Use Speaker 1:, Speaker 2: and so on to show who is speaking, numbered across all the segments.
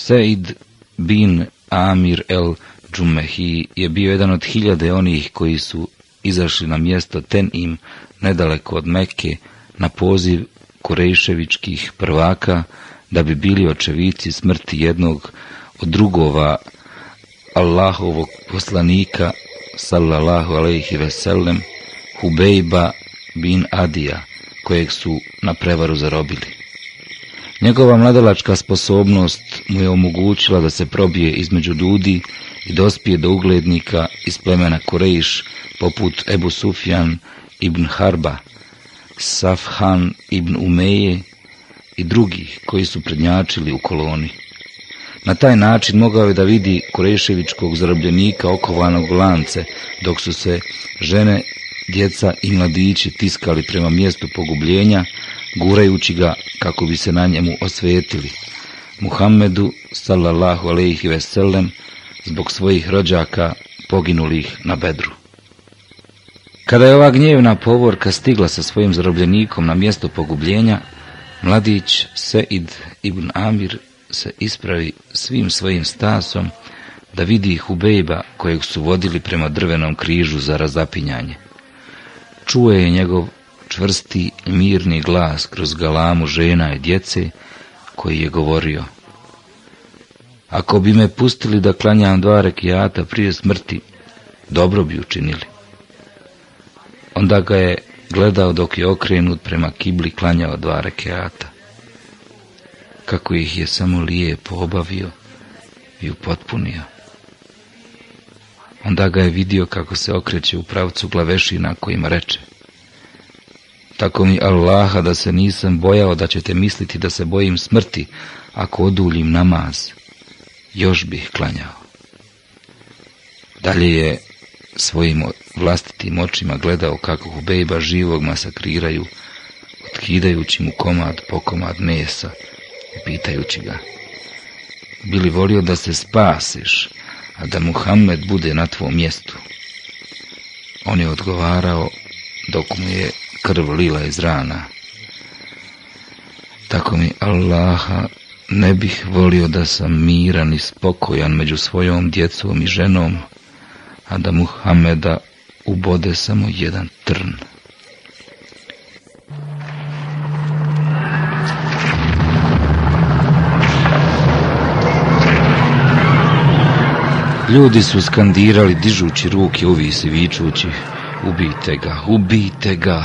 Speaker 1: Said bin Amir el Džumehi je bio jedan od hiljade onih koji su izašli na mjesto Ten-im, nedaleko od Mekke, na poziv Kurejševičkih prvaka, da bi bili očevici smrti jednog od drugova Allahovog poslanika, sallallahu alaihi veselem, Hubejba bin Adija, kojeg su na prevaru zarobili. Njegova mladalačka sposobnost mu je omogućila da se probije između ljudi i dospije do uglednika iz plemena Kurejiš, poput Ebu Sufjan ibn Harba, Safhan ibn Umeje i drugih koji su prednjačili u koloni. Na taj način mogao je da vidi Kureševičkog zarobljenika okovanog lance, dok su se žene, djeca i mladići tiskali prema mjestu pogubljenja, gurajući ga kako bi se na njemu osvetili. Muhammedu, sallallahu alaihi veselem, zbog svojih rođaka poginulih na bedru. Kada je ova gnjevna povorka stigla sa svojim zarobljenikom na mjesto pogubljenja, mladić Seid ibn Amir se ispravi svim svojim stasom da vidi Hubejba kojeg su vodili prema drvenom križu za razapinjanje. Čuje je njegov čvrsti mirni glas kroz galamu žena i djece koji je govorio Ako bi me pustili da klanjam dva rekijata prije smrti, dobro bi učinili. Onda ga je gledao dok je okrenut prema kibli klanjao dva rekiata. Kako ih je samo lijepo obavio i upotpunio. Onda ga je vidio kako se okreće u pravcu glavešina kojima reče tako mi Allaha da se nisam bojao da ćete misliti da se bojim smrti ako oduljim namaz. Još bih klanjao. Dalje je svojim vlastitim očima gledao kako Hubejba živog masakriraju, otkidajući mu komad po komad mesa i pitajući ga. Bili volio da se spasiš, a da Muhammed bude na tvom mjestu? On je odgovarao dok mu je krv lila iz rana. Tako mi Allaha ne bih volio da sam miran i spokojan među svojom djecom i ženom, a da Muhameda ubode samo jedan trn. Ljudi su skandirali dižući ruke uvisi vičući ubijte ga, ubijte ga.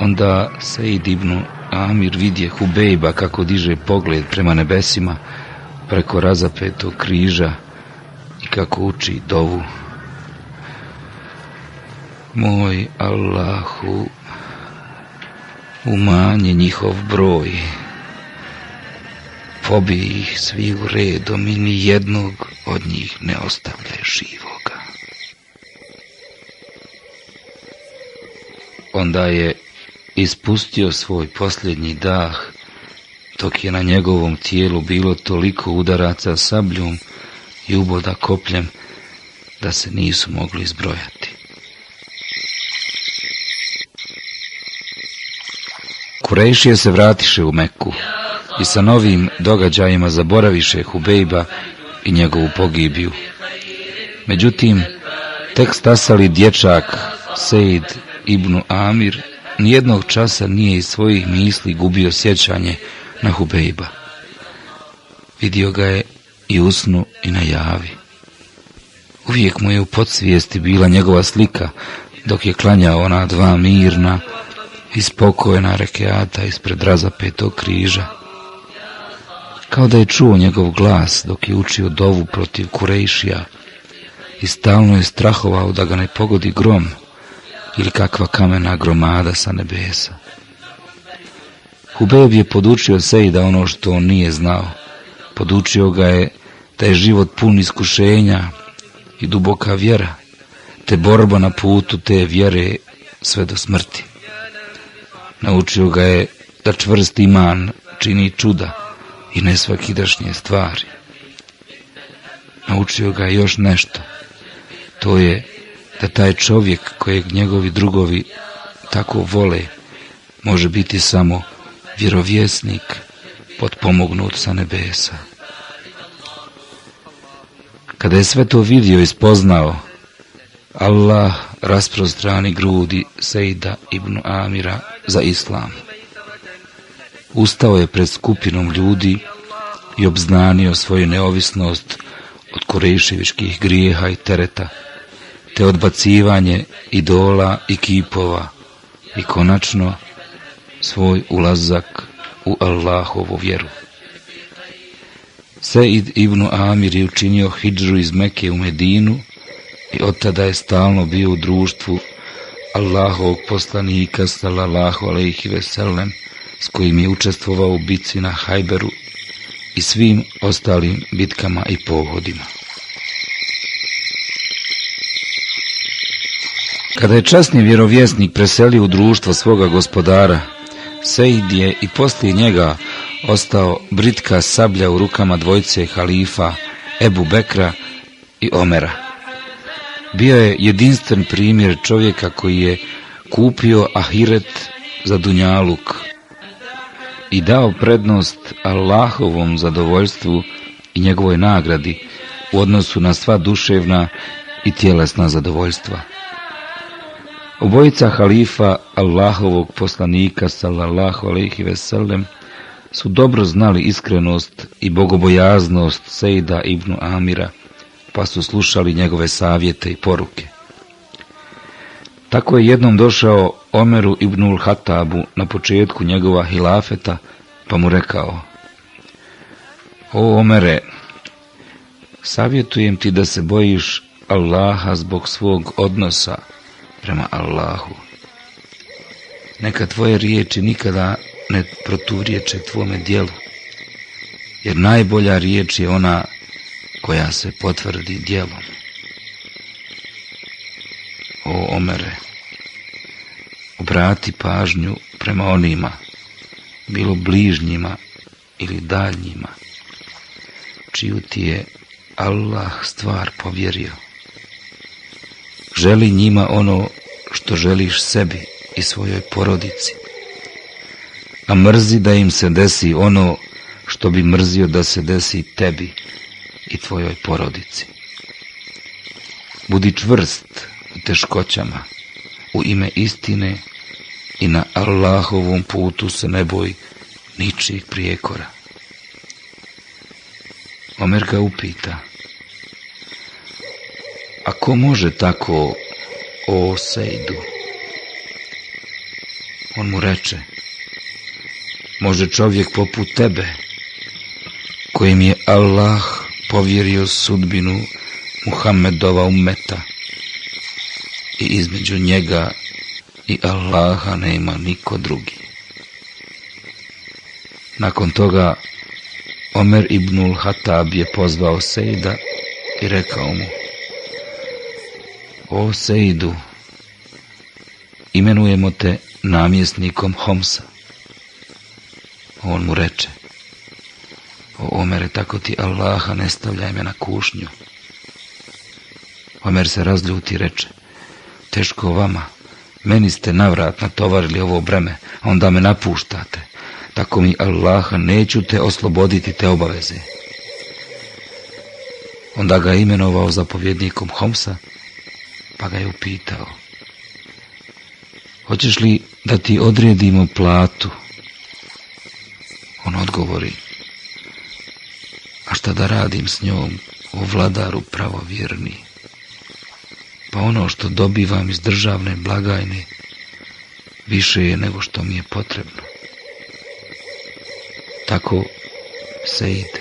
Speaker 1: Onda Sejid ibn Amir vidje Hubejba kako diže pogled prema nebesima preko razapetog križa i kako uči dovu. Moj Allahu, umanje njihov broj, pobi ih svi u redom i ni jednog od njih ne ostavlja živoga. Onda je ispustio svoj posljednji dah, dok je na njegovom tijelu bilo toliko udaraca sabljom i uboda kopljem, da se nisu mogli izbrojati. Kurejšije se vratiše u Meku i sa novim događajima zaboraviše Hubejba i njegovu pogibiju. Međutim, tek stasali dječak Sejd ibn Amir nijednog časa nije iz svojih misli gubio sjećanje na Hubejba. Vidio ga je i usnu i na javi. Uvijek mu je u podsvijesti bila njegova slika, dok je klanjao ona dva mirna i spokojna rekeata ispred razapetog križa. Kao da je čuo njegov glas dok je učio dovu protiv Kurejšija i stalno je strahovao da ga ne pogodi grom, ili kakva kamena gromada sa nebesa. Hubeb je podučio da ono što on nije znao. Podučio ga je da je život pun iskušenja i duboka vjera, te borba na putu te vjere sve do smrti. Naučio ga je da čvrst iman čini čuda i nesvakidašnje stvari. Naučio ga je još nešto. To je da taj čovjek kojeg njegovi drugovi tako vole može biti samo vjerovjesnik potpomognut sa nebesa. Kada je sve to vidio i spoznao, Allah rasprostrani grudi Sejda ibn Amira za islam. Ustao je pred skupinom ljudi i obznanio svoju neovisnost od koreševiških grijeha i tereta, te odbacivanje idola i kipova i konačno svoj ulazak u Allahovu vjeru. Seid ibn Amir je učinio hidžu iz Meke u Medinu i od tada je stalno bio u društvu Allahovog poslanika sallallahu alaihi veselem s kojim je učestvovao u bitci na Hajberu i svim ostalim bitkama i pohodima. Kada je časni vjerovjesnik preselio u društvo svoga gospodara, Seid je i poslije njega ostao britka sablja u rukama dvojce halifa Ebu Bekra i Omera. Bio je jedinstven primjer čovjeka koji je kupio ahiret za dunjaluk i dao prednost Allahovom zadovoljstvu i njegovoj nagradi u odnosu na sva duševna i tjelesna zadovoljstva. Obojica halifa Allahovog poslanika sallallahu alaihi veselem su dobro znali iskrenost i bogobojaznost Sejda ibn Amira, pa su slušali njegove savjete i poruke. Tako je jednom došao Omeru ibnul Hatabu na početku njegova hilafeta, pa mu rekao O Omere, savjetujem ti da se bojiš Allaha zbog svog odnosa prema Allahu. Neka tvoje riječi nikada ne proturječe tvome dijelu, jer najbolja riječ je ona koja se potvrdi djelom. O Omere, obrati pažnju prema onima, bilo bližnjima ili daljnjima, čiju ti je Allah stvar povjerio. Želi njima ono što želiš sebi i svojoj porodici. A mrzi da im se desi ono što bi mrzio da se desi tebi i tvojoj porodici. Budi čvrst u teškoćama, u ime istine i na Allahovom putu se ne boj ničih prijekora. Omer ga upita, a ko može tako o Sejdu? On mu reče, može čovjek poput tebe, kojim je Allah povjerio sudbinu Muhammedova umeta i između njega i Allaha nema niko drugi. Nakon toga Omer ibnul Hatab je pozvao Sejda i rekao mu O Sejdu, imenujemo te namjesnikom Homsa. On mu reče, o Omere, tako ti Allaha ne stavljaj me na kušnju. Omer se razljuti i reče, teško vama, meni ste navrat natovarili ovo breme, a onda me napuštate. Tako mi Allaha neću te osloboditi te obaveze. Onda ga imenovao zapovjednikom Homsa pa ga je upitao. Hoćeš li da ti odredimo platu? On odgovori. A šta da radim s njom, o vladaru pravovjerni? Pa ono što dobivam iz državne blagajne više je nego što mi je potrebno. Tako Seid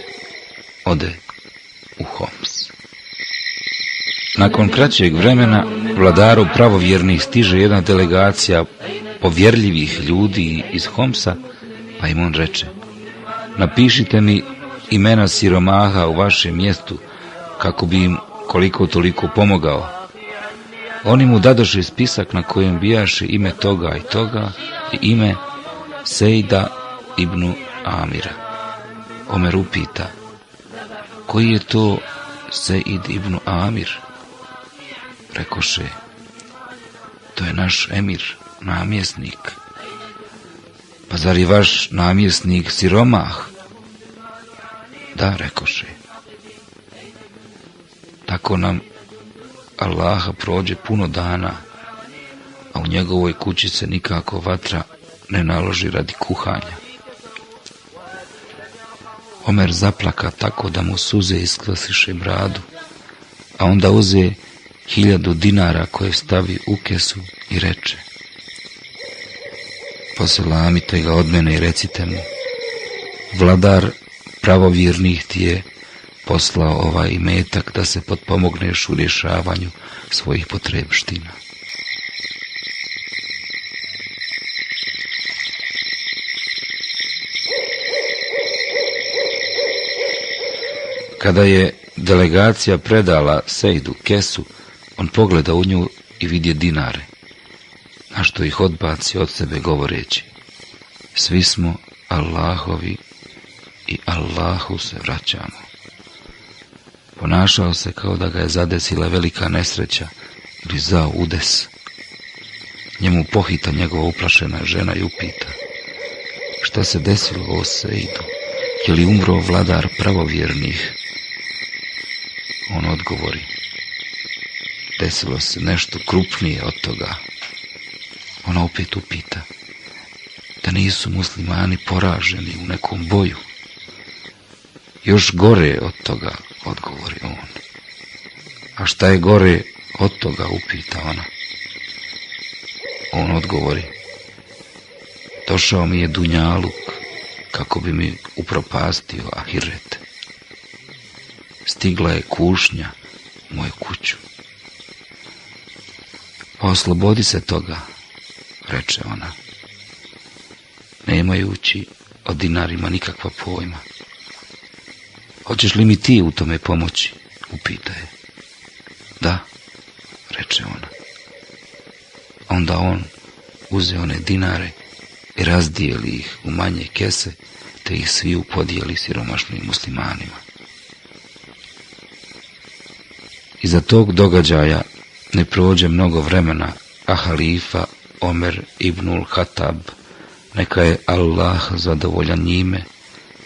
Speaker 1: ode u. Nakon kraćeg vremena vladaru pravovjernih stiže jedna delegacija povjerljivih ljudi iz Homsa, pa im on reče napišite mi imena siromaha u vašem mjestu kako bi im koliko toliko pomogao. Oni mu dadoše spisak na kojem bijaše ime toga i toga i ime Sejda ibn Amira. Omer upita, koji je to Sejd ibn Amir? Rekoše, to je naš emir, namjesnik. Pa zar je vaš namjesnik siromah? Da, rekoše. Tako nam Allaha prođe puno dana, a u njegovoj kući se nikako vatra ne naloži radi kuhanja. Omer zaplaka tako da mu suze isklasiše bradu, a onda uze hiljadu dinara koje stavi u kesu i reče Poselamite ga od mene i recite mu Vladar pravovjernih ti je poslao ovaj imetak da se potpomogneš u rješavanju svojih potrebština. Kada je delegacija predala Sejdu kesu, on pogleda u nju i vidje dinare, a što ih odbaci od sebe govoreći, svi smo Allahovi i Allahu se vraćamo. Ponašao se kao da ga je zadesila velika nesreća ili zao udes. Njemu pohita njegova uplašena žena i upita. Šta se desilo o Sejdu? Je li umro vladar pravovjernih? On odgovori. Desilo se nešto krupnije od toga. Ona opet upita. Da nisu muslimani poraženi u nekom boju. Još gore od toga, odgovori on. A šta je gore od toga, upita ona. On odgovori. Došao mi je Dunjaluk kako bi mi upropastio Ahiret. Stigla je kušnja u moju kuću. Oslobodi se toga, reče ona, nemajući o dinarima nikakva pojma. Hoćeš li mi ti u tome pomoći? Upita je. Da, reče ona. Onda on uze one dinare i razdijeli ih u manje kese, te ih svi upodijeli siromašnim muslimanima. Iza tog događaja ne prođe mnogo vremena, a halifa Omer ibnul Hatab, neka je Allah zadovoljan njime,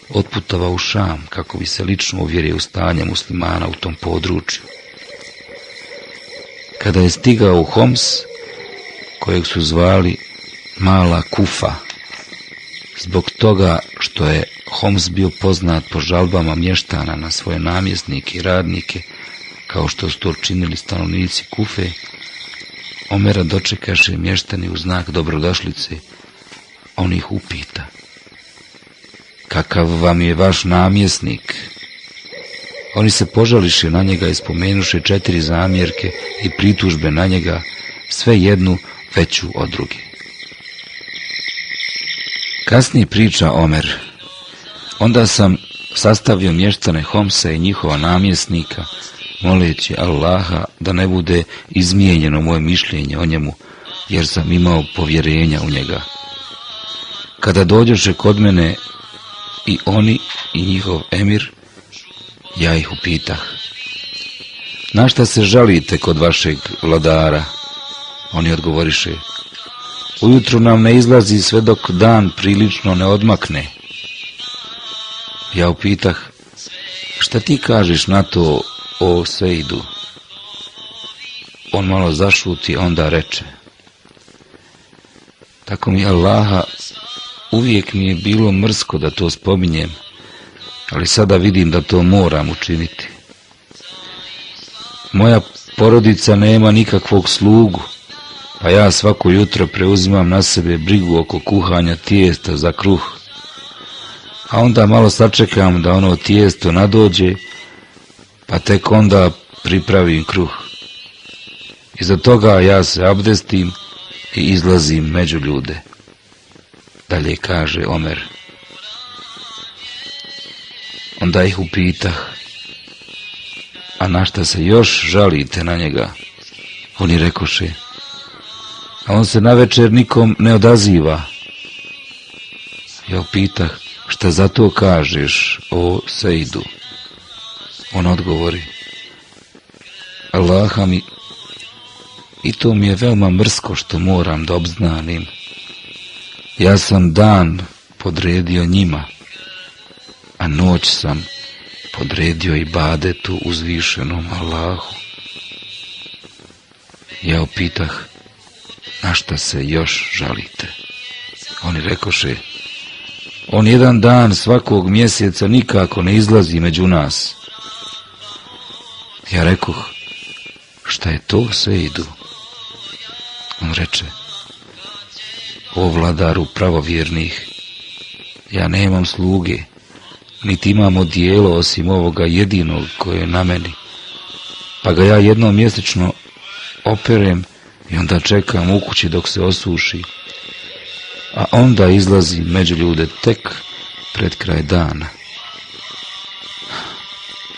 Speaker 1: otputava u Šam kako bi se lično uvjerio u stanje muslimana u tom području. Kada je stigao u Homs, kojeg su zvali Mala Kufa, zbog toga što je Homs bio poznat po žalbama mještana na svoje namjesnike i radnike, kao što su to činili stanovnici Kufe, Omera dočekaše mještani u znak dobrodošlice, on ih upita – kakav vam je vaš namjesnik? Oni se požališe na njega i spomenuše četiri zamjerke i pritužbe na njega, sve jednu veću od druge. Kasnije priča Omer. Onda sam sastavio mještane Homsa i njihova namjesnika, moleći Allaha da ne bude izmijenjeno moje mišljenje o njemu, jer sam imao povjerenja u njega. Kada dođoše kod mene i oni i njihov emir, ja ih upitah. Na šta se žalite kod vašeg vladara? Oni odgovoriše, ujutru nam ne izlazi sve dok dan prilično ne odmakne. Ja upitah, šta ti kažeš na to o Sejdu? On malo zašuti, onda reče, tako mi Allaha Uvijek mi je bilo mrsko da to spominjem, ali sada vidim da to moram učiniti. Moja porodica nema nikakvog slugu, pa ja svako jutro preuzimam na sebe brigu oko kuhanja tijesta za kruh. A onda malo sačekam da ono tijesto nadođe, pa tek onda pripravim kruh. Iza toga ja se abdestim i izlazim među ljude. Dalje kaže Omer. Onda ih upitah, a na šta se još žalite na njega? Oni rekoše, a on se na večer nikom ne odaziva. Ja upitah, šta za to kažeš o Sejdu? On odgovori, Allaha mi, i to mi je veoma mrsko što moram da obznanim ja sam dan podredio njima, a noć sam podredio i badetu uzvišenom Allahu. Ja opitah, na šta se još žalite? Oni rekoše, on jedan dan svakog mjeseca nikako ne izlazi među nas. Ja rekoh, šta je to sve idu? On reče, o vladaru pravovjernih, ja nemam sluge, niti imamo dijelo osim ovoga jedinog koje je na meni, pa ga ja jednom mjesečno operem i onda čekam u kući dok se osuši, a onda izlazi među ljude tek pred kraj dana.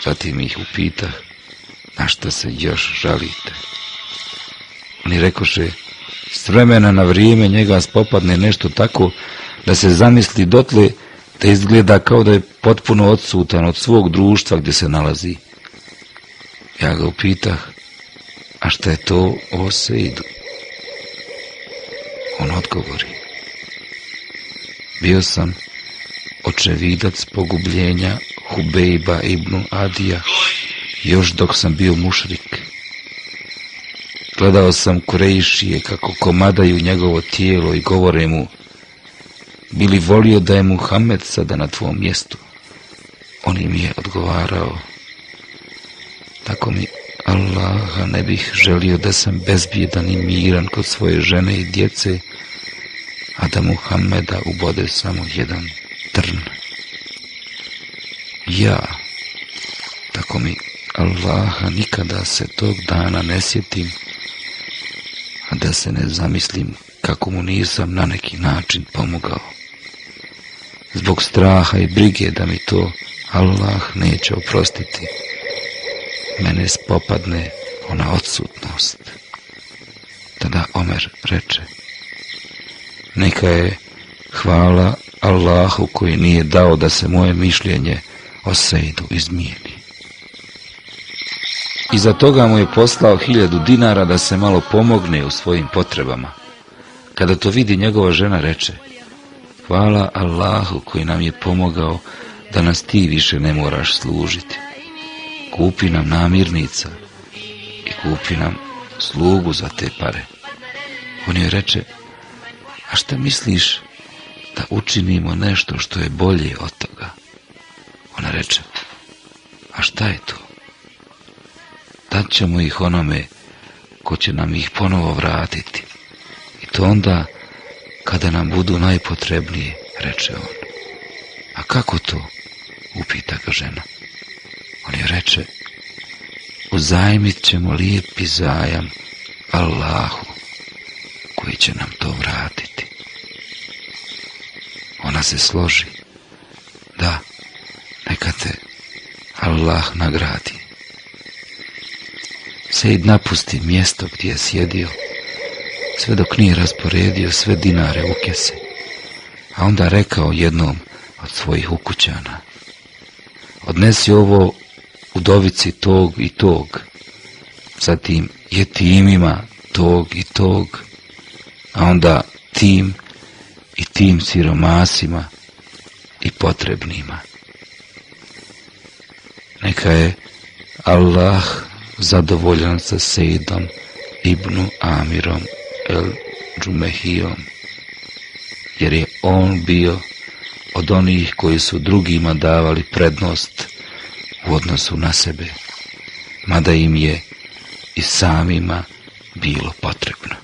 Speaker 1: Zatim ih upita, na šta se još žalite. Oni rekoše, s vremena na vrijeme njega spopadne nešto tako da se zamisli dotle da izgleda kao da je potpuno odsutan od svog društva gdje se nalazi. Ja ga upitah, a šta je to o Seidu? On odgovori, bio sam očevidac pogubljenja Hubejba ibn Adija još dok sam bio mušrik. Gledao sam Kurejšije kako komadaju njegovo tijelo i govore mu bili volio da je Muhammed sada na tvom mjestu. On im je odgovarao tako mi Allaha ne bih želio da sam bezbjedan i miran kod svoje žene i djece, a da Muhammeda ubode samo jedan trn. Ja, tako mi Allaha nikada se tog dana ne sjetim, a da se ne zamislim kako mu nisam na neki način pomogao. Zbog straha i brige da mi to Allah neće oprostiti, mene spopadne ona odsutnost. Tada Omer reče, neka je hvala Allahu koji nije dao da se moje mišljenje o Sejdu izmijeni. Iza toga mu je poslao hiljadu dinara da se malo pomogne u svojim potrebama. Kada to vidi njegova žena reče, hvala Allahu koji nam je pomogao da nas ti više ne moraš služiti. Kupi nam namirnica i kupi nam slugu za te pare. On joj reče, a šta misliš da učinimo nešto što je bolje od toga? Ona reče, a šta je to? Dat ćemo ih onome ko će nam ih ponovo vratiti. I to onda kada nam budu najpotrebnije, reče on. A kako to? Upita ga žena. On je reče, uzajmit ćemo lijepi zajam Allahu, koji će nam to vratiti. Ona se složi, da, neka te Allah nagradi. Sejid napusti mjesto gdje je sjedio, sve dok nije rasporedio sve dinare u kese, a onda rekao jednom od svojih ukućana, odnesi ovo udovici tog i tog, zatim je timima tog i tog, a onda tim i tim siromasima i potrebnima. Neka je Allah zadovoljan sa Sejdom Ibnu Amirom El Džumehijom, jer je on bio od onih koji su drugima davali prednost u odnosu na sebe, mada im je i samima bilo potrebno.